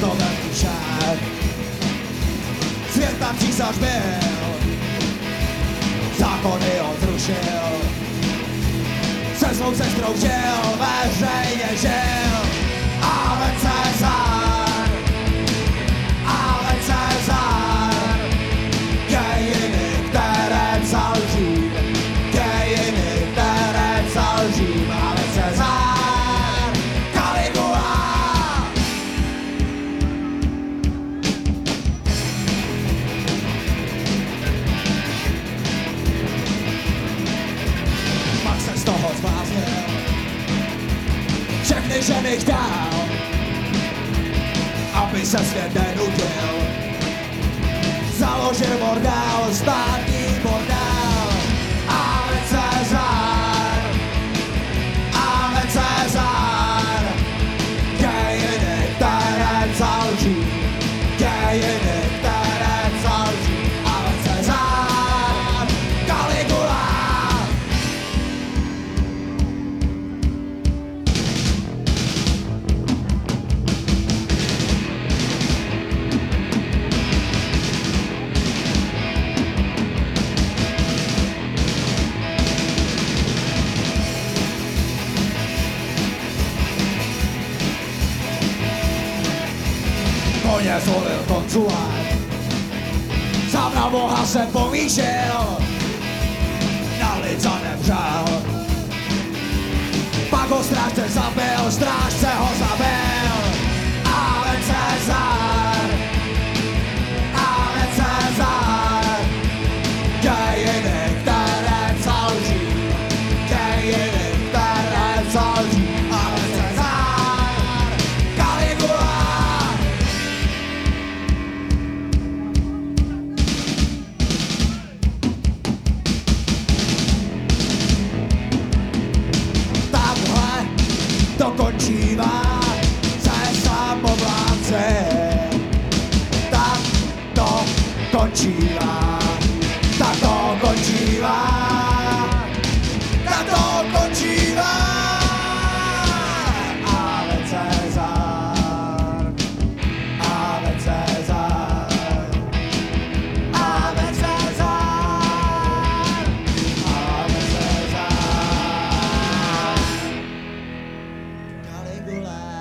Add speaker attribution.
Speaker 1: to velký šák. Svět tam císař byl, zákony on zrušil. Se svou sestrou žil, veřejně žil. Všechny ženy chtěl, aby se svět nenudil. Založil bordel, státní Koně zvolil konzulát, sám na Boha se povýšil, na lica nevřel. Pak ho strážce zabil, strážce ho zabil, končívá, tak to končívá, tak to končívá. Ale Cezar, ale Cezar, ale Cezar, ale Cezar. Caligula.